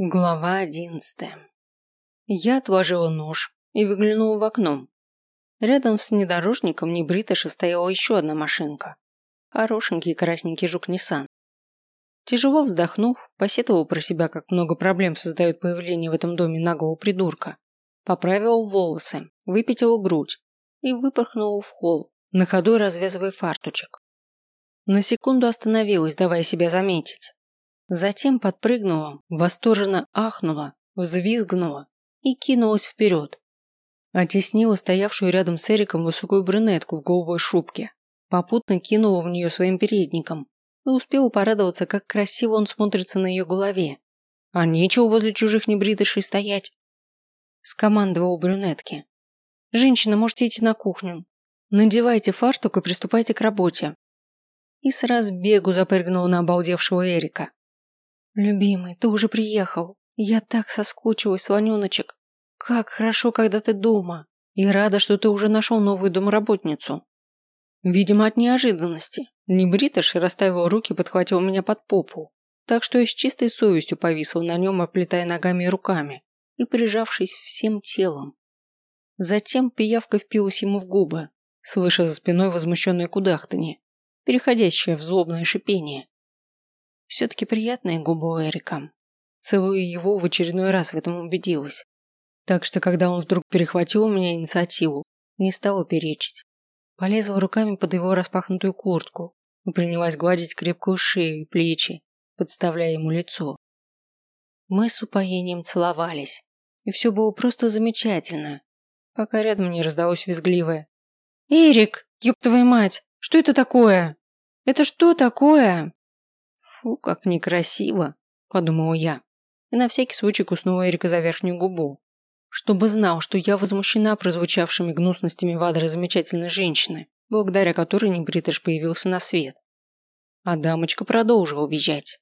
Глава одиннадцатая. Я отложила нож и выглянула в окно. Рядом с внедорожником небритыша стояла еще одна машинка. Хорошенький красненький жук Ниссан. Тяжело вздохнув, посетовал про себя, как много проблем создает появление в этом доме наглого придурка. Поправила волосы, выпятила грудь и выпорхнула в холл, на ходу развязывая фартучек. На секунду остановилась, давая себя заметить. Затем подпрыгнула, восторженно ахнула, взвизгнула и кинулась вперед. Оттеснила стоявшую рядом с Эриком высокую брюнетку в голубой шубке, попутно кинула в нее своим передником и успела порадоваться, как красиво он смотрится на ее голове. А нечего возле чужих небритышей стоять. Скомандовал брюнетке. «Женщина, можете идти на кухню. Надевайте фартук и приступайте к работе». И с разбегу запрыгнула на обалдевшего Эрика. «Любимый, ты уже приехал. Я так соскучилась, Слоненочек. Как хорошо, когда ты дома. И рада, что ты уже нашел новую домработницу». Видимо, от неожиданности. Небритыш расставил руки и подхватил меня под попу. Так что я с чистой совестью повисла на нем, оплетая ногами и руками и прижавшись всем телом. Затем пиявка впилась ему в губы, слыша за спиной возмущенное кудахтанье, переходящее в злобное шипение. Все-таки приятные губы у Эрика. Целуя его, в очередной раз в этом убедилась. Так что, когда он вдруг перехватил у меня инициативу, не стала перечить. Полезла руками под его распахнутую куртку и принялась гладить крепкую шею и плечи, подставляя ему лицо. Мы с упоением целовались, и все было просто замечательно, пока рядом не раздалось визгливое. «Эрик, ёб твою мать, что это такое? Это что такое?» «Фу, как некрасиво», – подумала я. И на всякий случай куснула Эрика за верхнюю губу. Чтобы знал, что я возмущена прозвучавшими гнусностями в адрес замечательной женщины, благодаря которой Небритыш появился на свет. А дамочка продолжила визжать.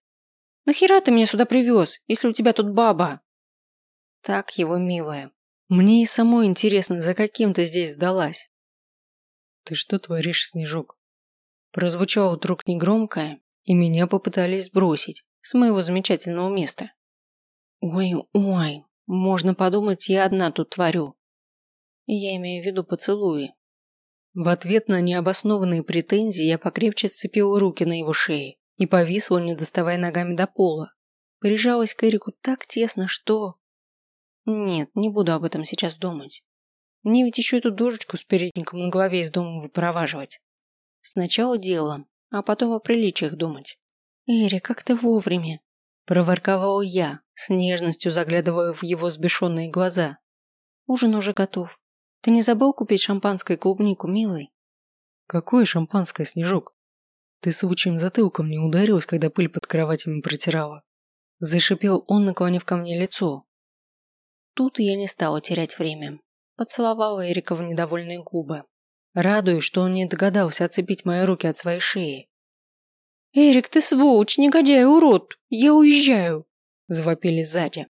«Нахера ты меня сюда привез, если у тебя тут баба?» Так его милая. Мне и самой интересно, за каким ты здесь сдалась. «Ты что творишь, Снежок?» Прозвучало вдруг негромкое, и меня попытались сбросить с моего замечательного места. Ой, ой, можно подумать, я одна тут творю. Я имею в виду поцелуи. В ответ на необоснованные претензии я покрепче сцепила руки на его шее и повисла, не доставая ногами до пола. Прижалась к Эрику так тесно, что... Нет, не буду об этом сейчас думать. Мне ведь еще эту дожечку с передником на голове из дома выпроваживать. Сначала делом, а потом о приличиях думать. «Эри, как ты вовремя!» – проворковал я, с нежностью заглядывая в его сбешенные глаза. «Ужин уже готов. Ты не забыл купить шампанское и клубнику, милый?» «Какое шампанское, Снежок? Ты случаем затылком не ударилась, когда пыль под кроватями протирала?» Зашипел он, наклонив ко мне лицо. Тут я не стала терять время. Поцеловала Эрика в недовольные губы радуясь, что он не догадался отцепить мои руки от своей шеи. «Эрик, ты сволочь, негодяй, урод! Я уезжаю!» – завопили сзади.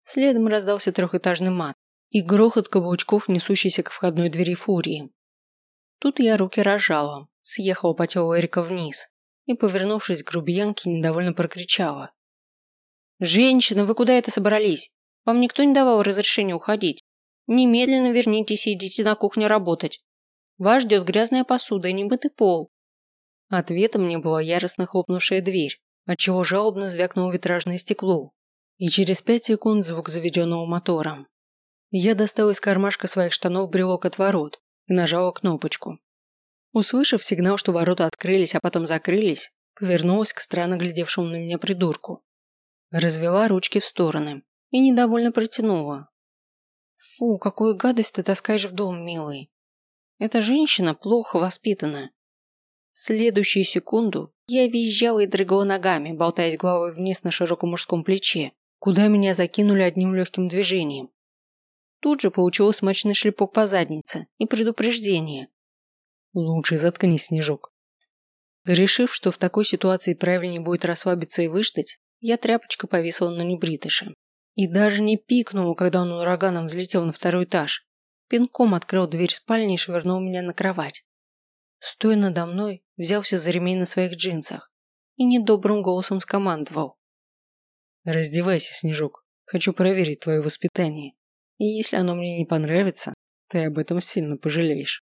Следом раздался трехэтажный мат и грохот каблучков, несущийся к входной двери фурии. Тут я руки рожала, съехала по телу Эрика вниз и, повернувшись к грубиянке, недовольно прокричала. «Женщина, вы куда это собрались? Вам никто не давал разрешения уходить. Немедленно вернитесь и идите на кухню работать. Вас ждет грязная посуда и немытый пол. Ответом мне была яростно хлопнувшая дверь, отчего жалобно звякнуло витражное стекло. И через пять секунд звук заведенного мотора. Я достала из кармашка своих штанов брелок от ворот и нажала кнопочку. Услышав сигнал, что ворота открылись, а потом закрылись, повернулась к странно глядевшему на меня придурку. Развела ручки в стороны и недовольно протянула. «Фу, какую гадость ты таскаешь в дом, милый!» Эта женщина плохо воспитана. В следующую секунду я визжала и дрыгала ногами, болтаясь головой вниз на широком мужском плече, куда меня закинули одним легким движением. Тут же получила смачный шлепок по заднице и предупреждение. «Лучше заткнись, Снежок». Решив, что в такой ситуации правильнее будет расслабиться и выждать, я тряпочкой повисла на небритыше. И даже не пикнула, когда он ураганом взлетел на второй этаж, пинком открыл дверь спальни и швырнул меня на кровать. Стоя надо мной, взялся за ремень на своих джинсах и недобрым голосом скомандовал. Раздевайся, Снежок. Хочу проверить твое воспитание. И если оно мне не понравится, ты об этом сильно пожалеешь.